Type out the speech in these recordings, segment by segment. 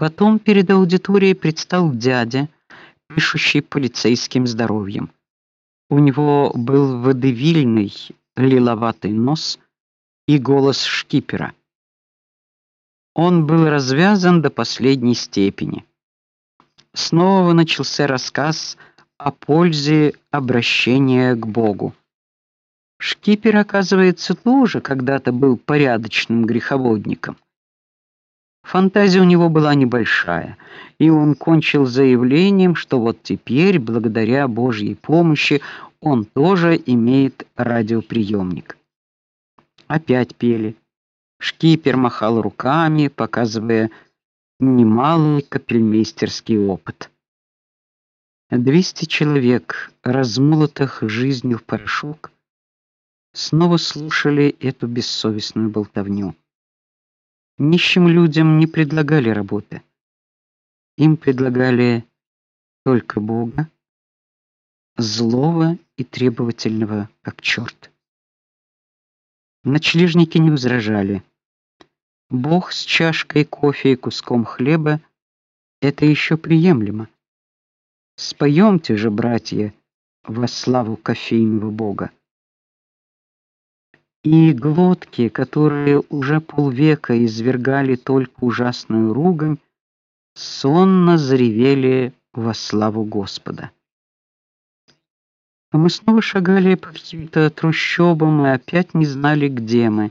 Потом перед аудиторией предстал дядя, пишущий полицейским здоровьем. У него был водевильный лиловатый нос и голос шкипера. Он был развязан до последней степени. Снова начался рассказ о пользе обращения к Богу. Шкипер, оказывается, тоже когда-то был порядочным греховодником. Фантазия у него была небольшая, и он кончил заявлением, что вот теперь, благодаря Божьей помощи, он тоже имеет радиоприемник. Опять пели. Шкипер махал руками, показывая немалый капельмейстерский опыт. Двести человек, размолотых жизнью в порошок, снова слушали эту бессовестную болтовню. Нищим людям не предлагали работы. Им предлагали только Бога, злого и требовательного, как черт. Ночлежники не возражали. Бог с чашкой кофе и куском хлеба это еще приемлемо. Споемте же, братья, во славу кофейного бога и глотки, которые уже полвека извергали только ужасную ругань, сонно заревели во славу Господа. А мы снова шагали по каким-то трущобам и опять не знали, где мы.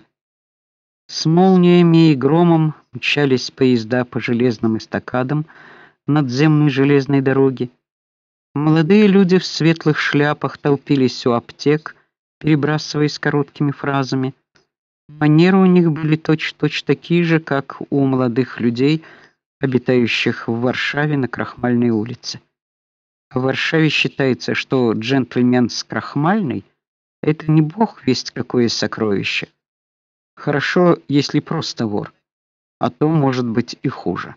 С молниями и громом мчались поезда по железным эстакадам надземной железной дороги. Молодые люди в светлых шляпах толпились у аптек, перебрасываясь короткими фразами. Манеры у них были точь-в-точь такие же, как у молодых людей, обитающих в Варшаве на Крахмальной улице. В Варшаве считается, что джентльмен с Крахмальной это не бог весть какое сокровище. Хорошо, если просто вор, а то может быть и хуже.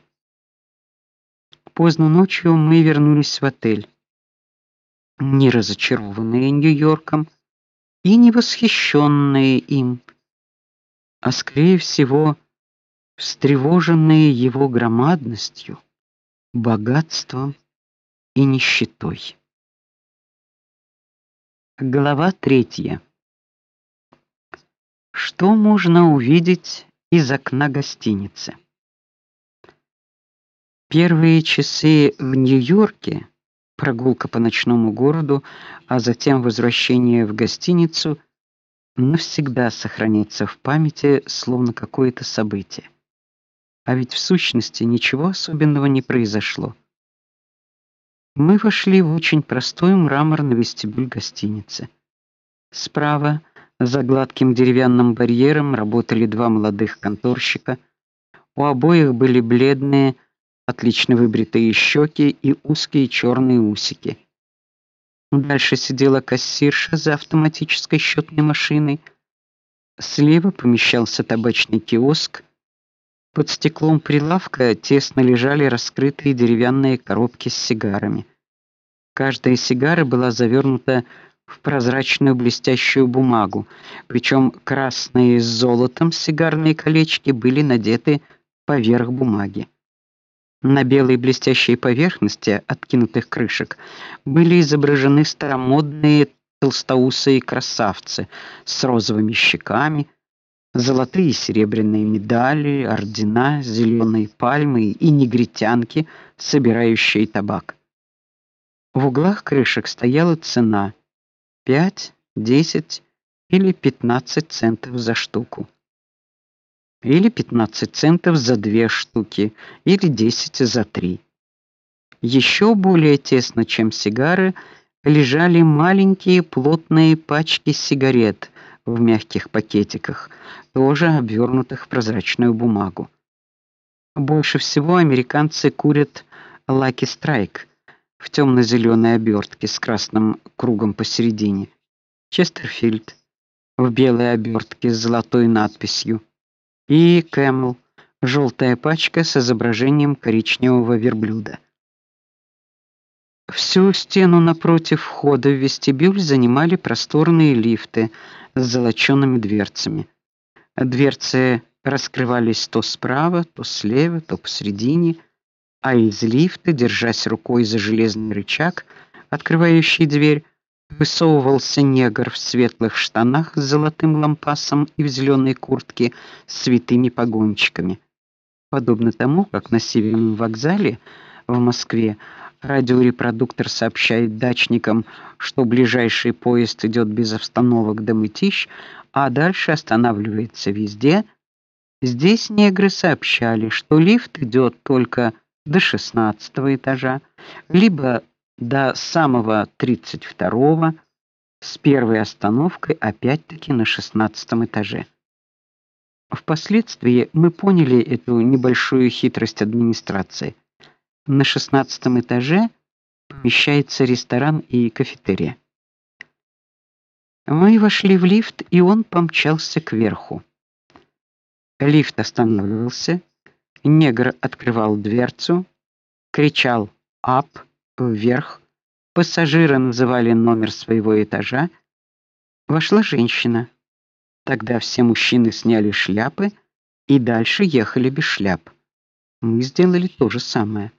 Поздно ночью мы вернулись в отель. Не разочарованные Нью-Йорком, и не восхищенные им, а скорее всего, встревоженные его громадностью, богатством и нищетой. Глава третья. Что можно увидеть из окна гостиницы? Первые часы в Нью-Йорке прогулка по ночному городу, а затем возвращение в гостиницу навсегда сохранится в памяти словно какое-то событие. А ведь в сущности ничего особенного не произошло. Мы вошли в очень простой мраморный вестибюль гостиницы. Справа, за гладким деревянным барьером, работали два молодых конторщика. У обоих были бледные, отлично выбритые щеки и узкие черные усики. Дальше сидела кассирша за автоматической счетной машиной. Слева помещался табачный киоск. Под стеклом прилавка тесно лежали раскрытые деревянные коробки с сигарами. Каждая сигара была завернута в прозрачную блестящую бумагу, причем красные с золотом сигарные колечки были надеты поверх бумаги. На белой блестящей поверхности откинутых крышек были изображены старомодные толстоусые красавцы с розовыми щеками, золотые и серебряные медали, ордена, зеленые пальмы и негритянки, собирающие табак. В углах крышек стояла цена: 5, 10 или 15 центов за штуку или 15 центов за две штуки, или 10 за три. Еще более тесно, чем сигары, лежали маленькие плотные пачки сигарет в мягких пакетиках, тоже обернутых в прозрачную бумагу. Больше всего американцы курят Lucky Strike в темно зеленой обертке с красным кругом посередине. Честерфилд в белой обертке с золотой надписью и Camel, желтая пачка с изображением коричневого верблюда. Всю стену напротив входа в вестибюль занимали просторные лифты с золочёными дверцами. Дверцы раскрывались то справа, то слева, то посередине, а из лифта, держась рукой за железный рычаг, открывающий дверь, высовывался негр в светлых штанах с золотым лампасом и в зеленой куртке с святыми погончиками. Подобно тому, как на Северном вокзале в Москве радиорепродуктор сообщает дачникам, что ближайший поезд идет без остановок до Мытищ, а дальше останавливается везде, здесь негры сообщали, что лифт идет только до шестнадцатого этажа, либо до самого 32-го, с первой остановкой опять-таки на шестнадцатом этаже. Впоследствии мы поняли эту небольшую хитрость администрации. На шестнадцатом этаже помещается ресторан и кафетерия. Мы вошли в лифт, и он помчался кверху. Лифт останавливался, негр открывал дверцу, кричал "ап" вверх. Пассажиры называли номер своего этажа. Вошла женщина. Тогда все мужчины сняли шляпы и дальше ехали без шляп. Мы сделали то же самое.